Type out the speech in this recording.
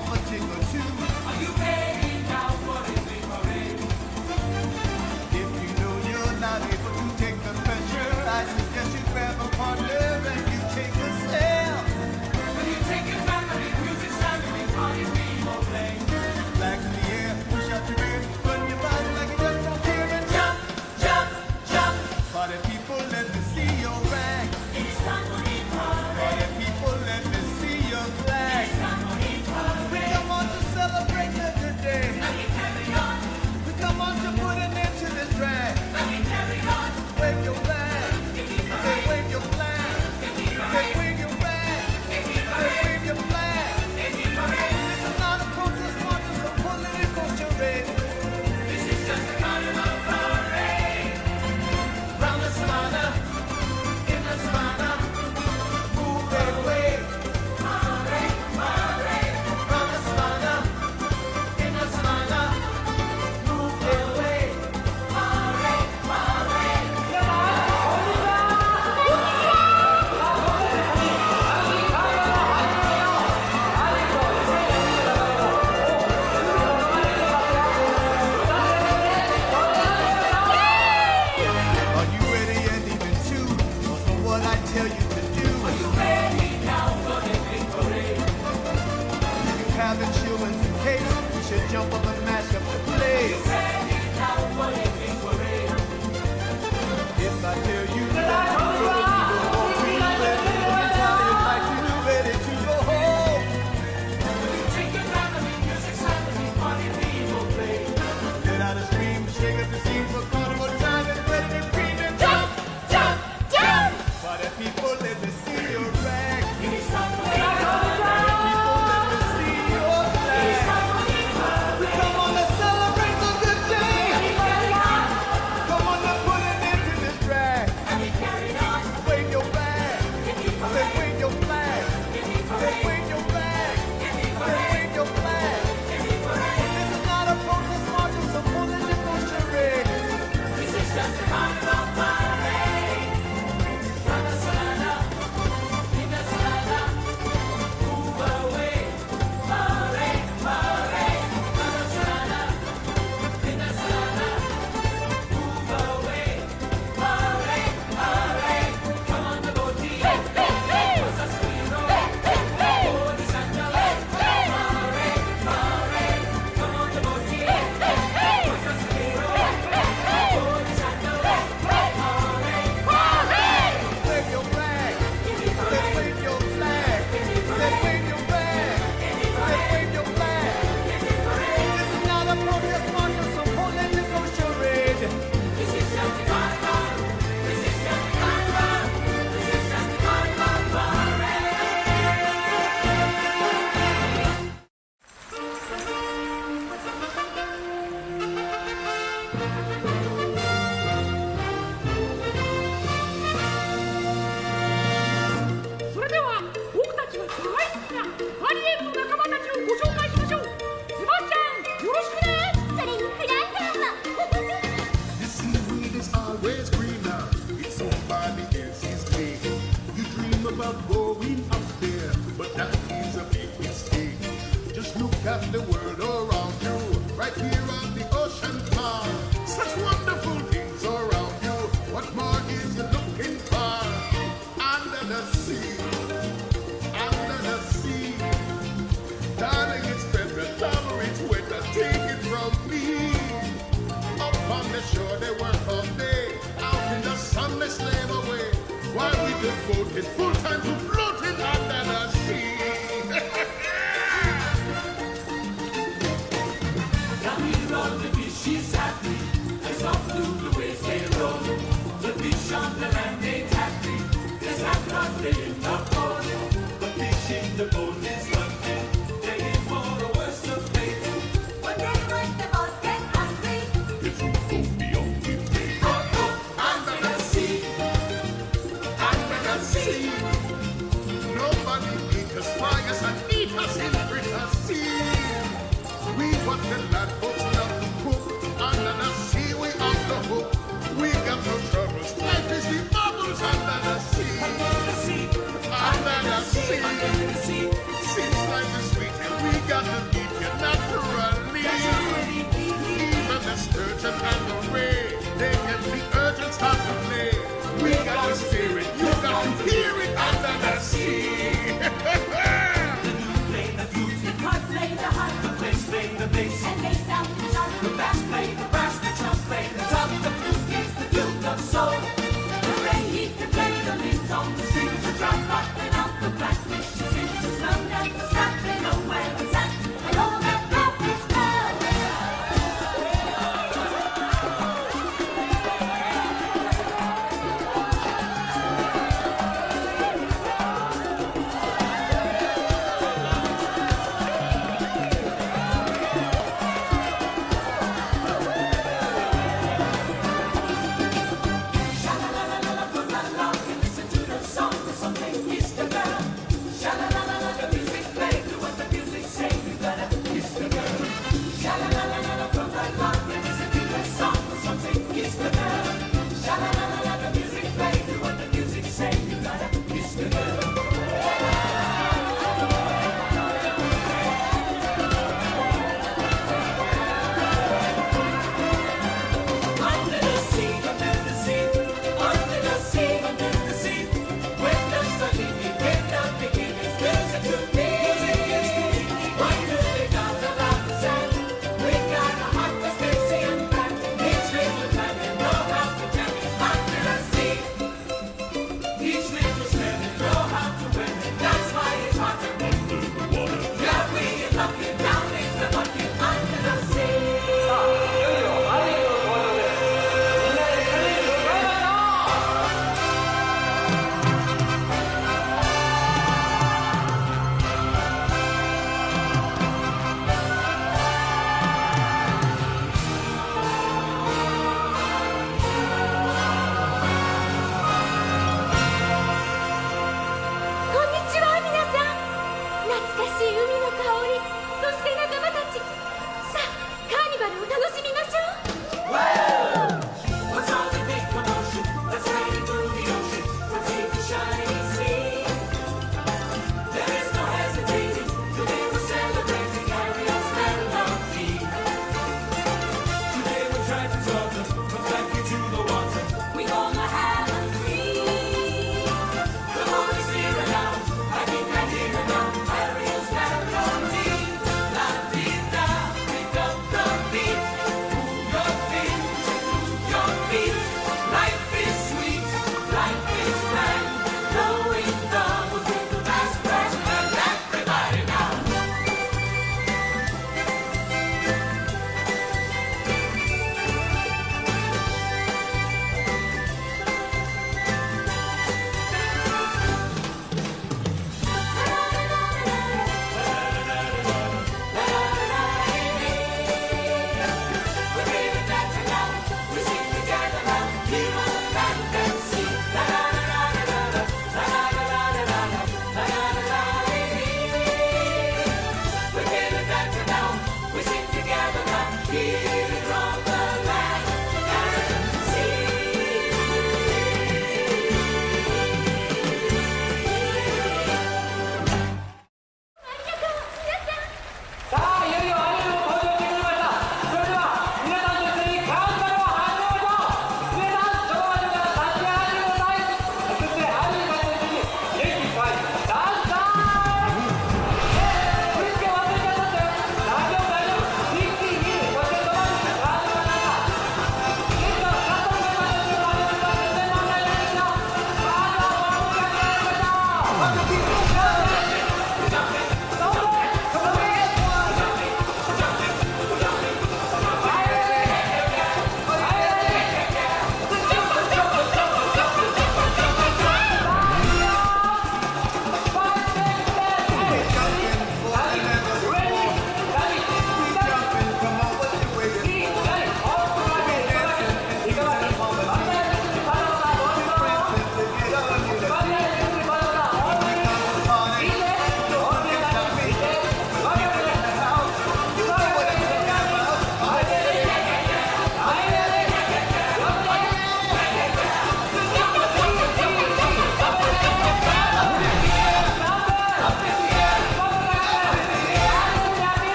off a tick we devoted full 楽しみましょう。